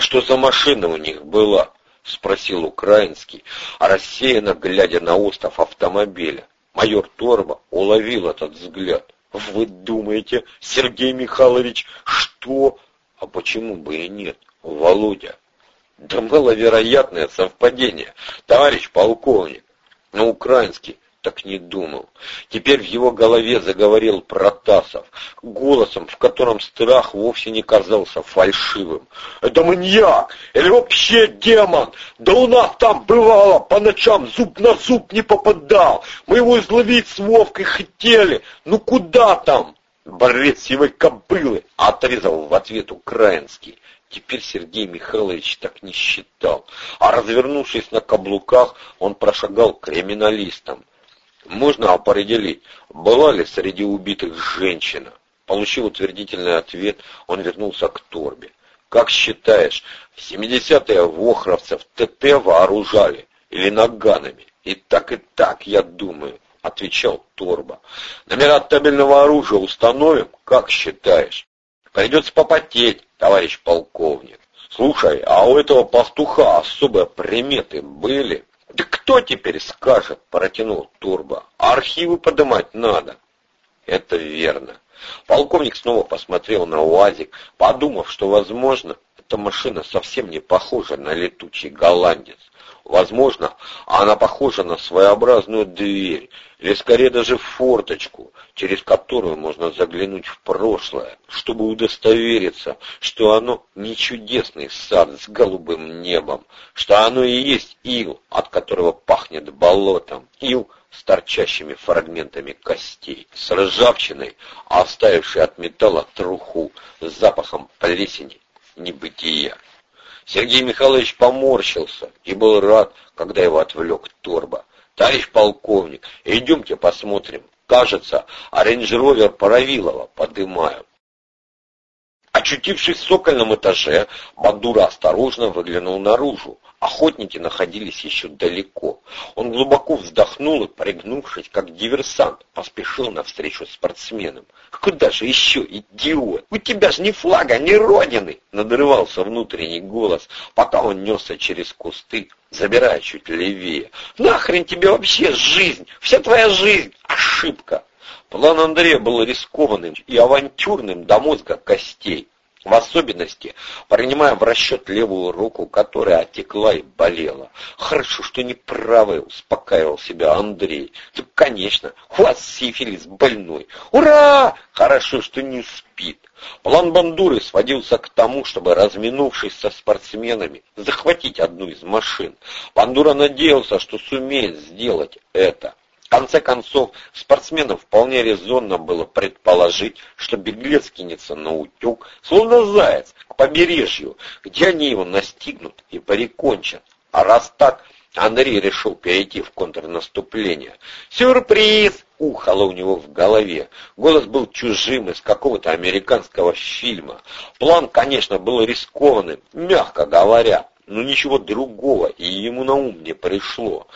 «А что за машина у них была?» — спросил украинский, рассеянно глядя на остров автомобиля. Майор Торба уловил этот взгляд. «Вы думаете, Сергей Михайлович, что...» «А почему бы и нет, Володя?» «Да маловероятное совпадение, товарищ полковник». На украинский так не думал. Теперь в его голове заговорил Протасов, голосом, в котором страх вовсе не казался фальшивым. «Это маньяк! Или вообще демон! Да у нас там бывало, по ночам зуб на зуб не попадал! Мы его изловить с Вовкой хотели! Ну куда там?» «Борец сивой кобылы!» — отрезал в ответ украинский. Теперь Сергей Михайлович так не считал, а развернувшись на каблуках, он прошагал к криминалистам. Можно определить, была ли среди убитых женщина. Получив утвердительный ответ, он вернулся к Торбе. Как считаешь, в 70-е вохровцев ТТ вооружали или наганами? И так, и так, я думаю, отвечал Торба. Номера табельного оружия установим, как считаешь? Придется попотеть, товарищ полковник. Слушай, а у этого пастуха особые приметы были? «Да кто теперь скажет?» — протянул Турбо. «Архивы поднимать надо». «Это верно». Полковник снова посмотрел на УАЗик, подумав, что, возможно, эта машина совсем не похожа на летучий голландец. Возможно, она похожа на своеобразную дверь, или скорее даже форточку, через которую можно заглянуть в прошлое, чтобы удостовериться, что оно не чудесный сад с голубым небом, что оно и есть ил, от которого пахнет болотом, ил с торчащими фрагментами костей, с ржавчиной, оставившей от металла труху, с запахом плесени небытия. Сергей Михайлович поморщился и был рад, когда его отвлек Торба. «Товарищ полковник, идемте посмотрим. Кажется, рейндж-ровер Паравилова подымают». Очутившись в сокольном этаже, Бандура осторожно выглянул наружу. Охотники находились еще далеко. Он глубоко вздохнул и, пригнувшись, как диверсант, поспешил навстречу спортсменам. «Куда же еще, идиот? У тебя же ни флага, ни родины!» Надрывался внутренний голос, пока он несся через кусты, забирая чуть левее. «Нахрен тебе вообще жизнь? Вся твоя жизнь — ошибка!» План Андрея был рискованным и авантюрным до мозга костей. В особенности, принимая в расчет левую руку, которая отекла и болела. Хорошо, что не правая, успокаивал себя Андрей. Да, конечно, вас сифилис больной. Ура! Хорошо, что не спит. План Бандуры сводился к тому, чтобы, разминувшись со спортсменами, захватить одну из машин. Бандура надеялся, что сумеет сделать это. Конце концов, спортсменам вполне резонно было предположить, что беглец кинется на утек, словно заяц, к побережью, где они его настигнут и прикончат. А раз так, Андрей решил перейти в контрнаступление. «Сюрприз!» — ухало у него в голове. Голос был чужим из какого-то американского фильма. План, конечно, был рискованным, мягко говоря, но ничего другого и ему на ум не пришло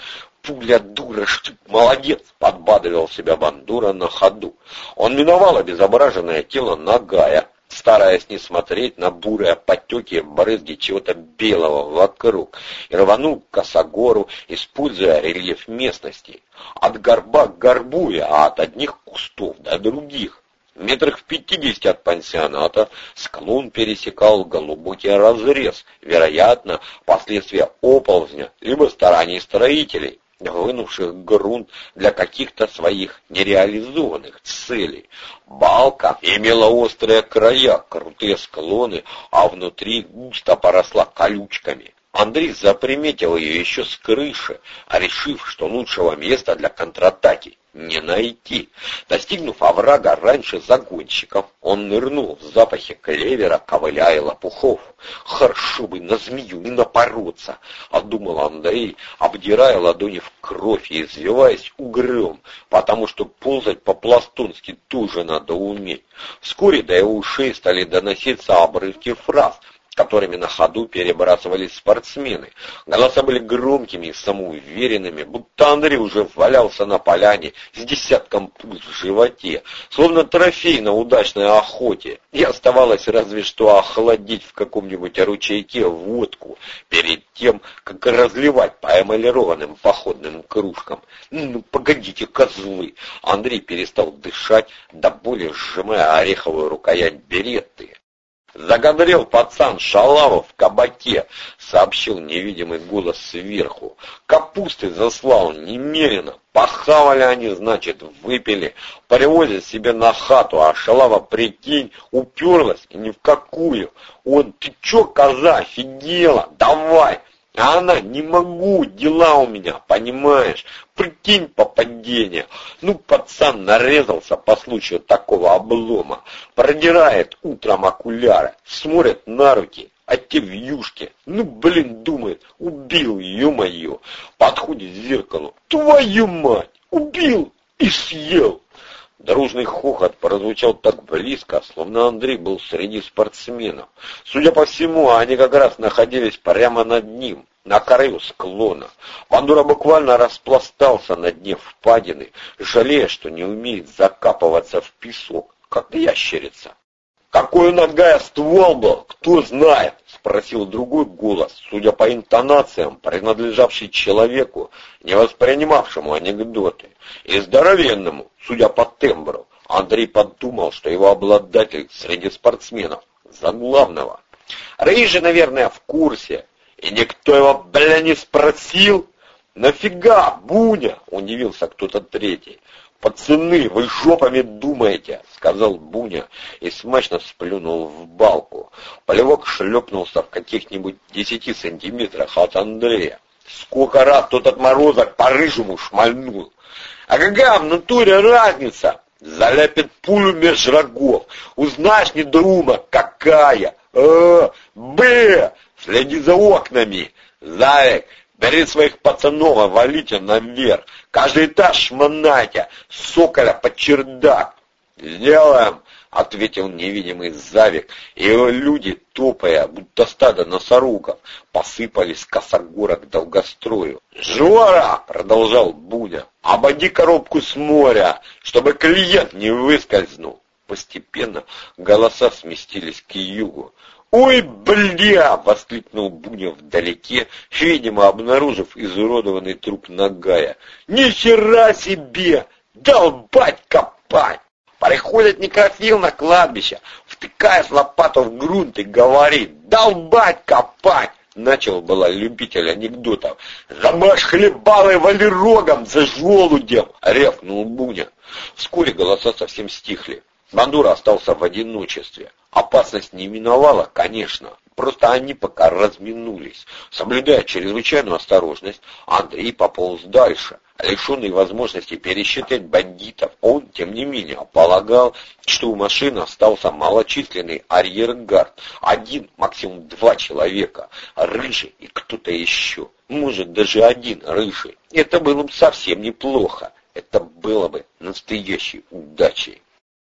пуля дура, что молодец, подбадривал себя Бандура на ходу. Он миновал обезображенное тело Нагая, стараясь не смотреть на бурые потеки брызги чего-то белого вокруг, и рванул к косогору, используя рельеф местности. От горба к горбу, а от одних кустов до других. Метрах в пятидесяти от пансионата склон пересекал глубокий разрез, вероятно, последствия оползня, либо стараний строителей вынувших грунт для каких-то своих нереализованных целей. Балка имела острые края, крутые склоны, а внутри густо поросла колючками. Андрей заприметил ее еще с крыши, а решив, что лучшего места для контратаки не найти. Достигнув оврага раньше загонщиков, он нырнул в запахе клевера, ковыляя лопухов. «Хорошо бы на змею не напороться!» — одумал Андрей, обдирая ладони в кровь и извиваясь угрем, потому что ползать по-пластунски тоже надо уметь. Вскоре до его ушей стали доноситься обрывки фраз — которыми на ходу перебрасывались спортсмены. Голоса были громкими и самоуверенными, будто Андрей уже валялся на поляне с десятком пуль в животе, словно трофей на удачной охоте. И оставалось разве что охладить в каком-нибудь ручейке водку перед тем, как разливать по эмалированным походным кружкам. «Ну, погодите, козлы!» Андрей перестал дышать, до боли сжимая ореховую рукоять беретты. «Загодрил пацан шалаву в кабаке», — сообщил невидимый голос сверху. «Капусты заслал немерено. Похавали они, значит, выпили, привозят себе на хату, а шалава, прикинь, уперлась ни в какую. Он, ты чё, коза, офигела? Давай!» А она, не могу, дела у меня, понимаешь? Прикинь попадение. Ну, пацан нарезался по случаю такого облома. Продирает утром окуляры, смотрит на руки, а те в юшке. Ну, блин, думает, убил, ё-моё. Подходит к зеркалу. Твою мать, убил и съел. Дружный хохот прозвучал так близко, словно Андрей был среди спортсменов. Судя по всему, они как раз находились прямо над ним, на краю склона. Бандура буквально распластался на дне впадины, жалея, что не умеет закапываться в песок, как ящерица. «Какой у Нагая ствол был, кто знает?» — спросил другой голос, судя по интонациям, принадлежавший человеку, не воспринимавшему анекдоты, и здоровенному, судя по тембру. Андрей подумал, что его обладатель среди спортсменов за главного. Рыжий, наверное, в курсе, и никто его, бля, не спросил. «Нафига, Буня?» — удивился кто-то третий. «Пацаны, вы жопами думаете!» — сказал Буня и смачно сплюнул в балку. Полевок шлепнулся в каких-нибудь десяти сантиметрах от Андрея. Сколько раз тот отморозок по рыжему шмальнул. А какая в натуре разница? Заляпит пулю меж рогов. Узнаешь, недоумок, какая? Э, Б, следи за окнами. Заек, Бери своих пацанов, валите наверх. Каждый этаж шмонайте. Соколя под чердак. Сделаем, ответил невидимый Завик, и его люди, топая, будто стадо носорогов, посыпались косогора к долгострою. «Жора!» — продолжал Буня. «Ободи коробку с моря, чтобы клиент не выскользнул!» Постепенно голоса сместились к югу. «Ой, бля!» — воскликнул Буня вдалеке, видимо, обнаружив изуродованный труп Нагая. «Ни хера себе! Долбать копать!» Приходит некрофил на кладбище, втыкает лопату в грунт и говорит «Долбать копать!» Начал было любитель анекдотов. «Замажь хлебалой валерогом за желудем!» — рявкнул Буня. Вскоре голоса совсем стихли. Бандура остался в одиночестве. Опасность не миновала, конечно, просто они пока разминулись. Соблюдая чрезвычайную осторожность, Андрей пополз дальше. Лишенный возможности пересчитать бандитов, он, тем не менее, полагал, что у машины остался малочисленный арьергард. Один, максимум два человека, рыжий и кто-то еще. Может, даже один рыжий. Это было бы совсем неплохо. Это было бы настоящей удачей.